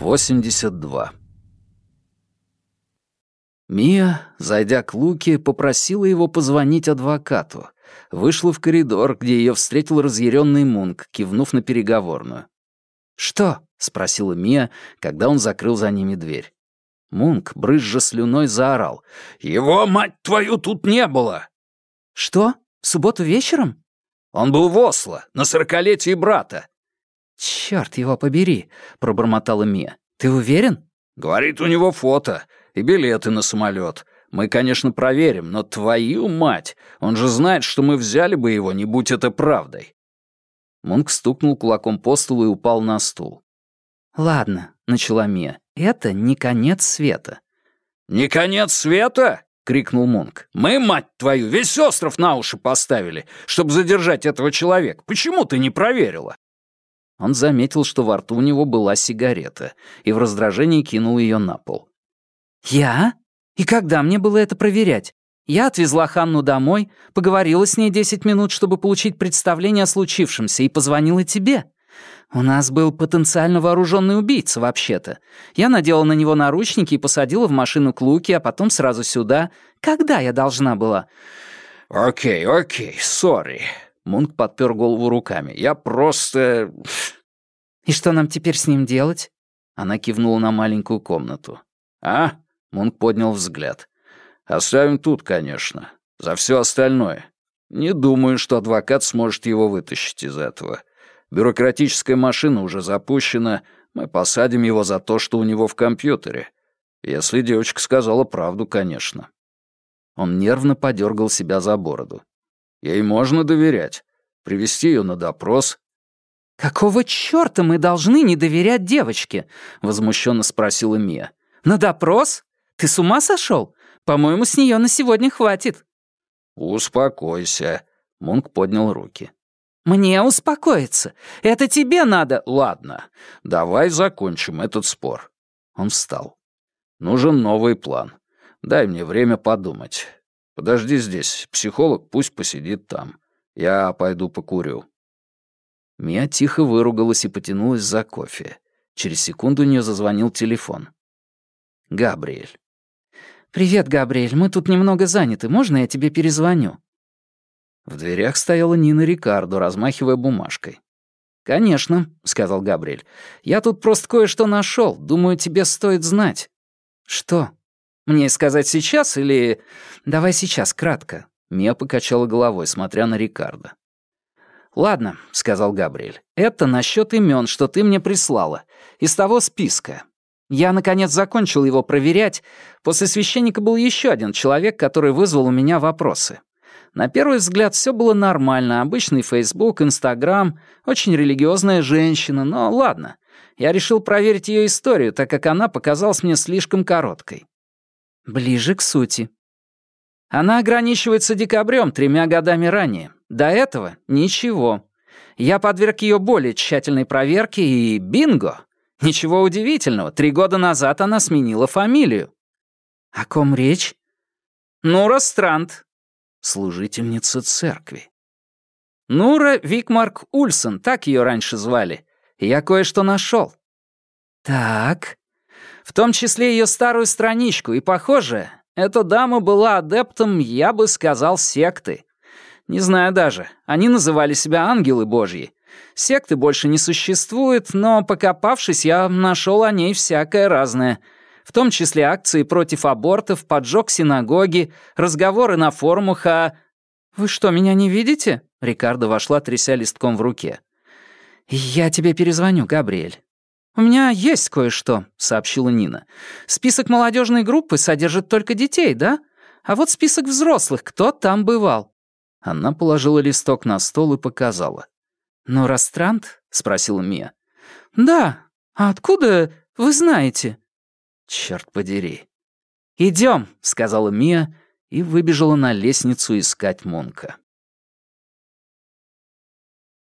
82. Мия, зайдя к Луке, попросила его позвонить адвокату. Вышла в коридор, где ее встретил разъяренный Мунк, кивнув на переговорную. «Что?» — спросила Мия, когда он закрыл за ними дверь. Мунк, брызжа слюной, заорал. «Его, мать твою, тут не было!» «Что? В субботу вечером?» «Он был в Осло, на сорокалетии брата. «Чёрт его побери», — пробормотала Мия. «Ты уверен?» «Говорит, у него фото и билеты на самолет. Мы, конечно, проверим, но твою мать! Он же знает, что мы взяли бы его, не будь это правдой». Мунк стукнул кулаком по столу и упал на стул. «Ладно», — начала Мия, — «это не конец света». «Не конец света?» — крикнул Мунк. «Мы, мать твою, весь остров на уши поставили, чтобы задержать этого человека. Почему ты не проверила?» Он заметил, что во рту у него была сигарета, и в раздражении кинул ее на пол. «Я? И когда мне было это проверять? Я отвезла Ханну домой, поговорила с ней 10 минут, чтобы получить представление о случившемся, и позвонила тебе. У нас был потенциально вооруженный убийца, вообще-то. Я надела на него наручники и посадила в машину к Луке, а потом сразу сюда. Когда я должна была?» «Окей, окей, сори», Мунк подпер голову руками. «Я просто...» «И что нам теперь с ним делать?» Она кивнула на маленькую комнату. «А?» Мунк поднял взгляд. «Оставим тут, конечно. За все остальное. Не думаю, что адвокат сможет его вытащить из этого. Бюрократическая машина уже запущена. Мы посадим его за то, что у него в компьютере. Если девочка сказала правду, конечно». Он нервно подергал себя за бороду. Ей можно доверять. Привести ее на допрос. «Какого чёрта мы должны не доверять девочке?» — возмущенно спросила Мия. «На допрос? Ты с ума сошел? По-моему, с нее на сегодня хватит». «Успокойся», — Мунк поднял руки. «Мне успокоиться. Это тебе надо...» «Ладно, давай закончим этот спор». Он встал. «Нужен новый план. Дай мне время подумать. Подожди здесь, психолог пусть посидит там. Я пойду покурю». Мия тихо выругалась и потянулась за кофе. Через секунду у нее зазвонил телефон. Габриэль. «Привет, Габриэль, мы тут немного заняты. Можно я тебе перезвоню?» В дверях стояла Нина Рикардо, размахивая бумажкой. «Конечно», — сказал Габриэль. «Я тут просто кое-что нашел. Думаю, тебе стоит знать». «Что?» Мне сказать сейчас или... Давай сейчас, кратко». Мия покачала головой, смотря на Рикардо. «Ладно», — сказал Габриэль. «Это насчет имен, что ты мне прислала. Из того списка. Я, наконец, закончил его проверять. После священника был еще один человек, который вызвал у меня вопросы. На первый взгляд все было нормально. Обычный Facebook, Instagram, очень религиозная женщина, но ладно. Я решил проверить ее историю, так как она показалась мне слишком короткой. Ближе к сути. Она ограничивается декабрем, тремя годами ранее. До этого ничего. Я подверг ее более тщательной проверке, и бинго! Ничего удивительного, три года назад она сменила фамилию. О ком речь? Нура Странт, служительница церкви. Нура Викмарк Ульсон, так ее раньше звали. Я кое-что нашел. Так, в том числе ее старую страничку, и, похоже, эта дама была адептом, я бы сказал, секты. Не знаю даже, они называли себя ангелы божьи. Секты больше не существует, но, покопавшись, я нашел о ней всякое разное. В том числе акции против абортов, поджог синагоги, разговоры на форумах о... «Вы что, меня не видите?» Рикардо вошла, тряся листком в руке. «Я тебе перезвоню, Габриэль. «У меня есть кое-что», — сообщила Нина. «Список молодежной группы содержит только детей, да? А вот список взрослых, кто там бывал?» Она положила листок на стол и показала. «Ну, Растрант?» — спросила Мия. «Да. А откуда вы знаете?» «Чёрт подери». «Идём», — сказала Мия и выбежала на лестницу искать Монка.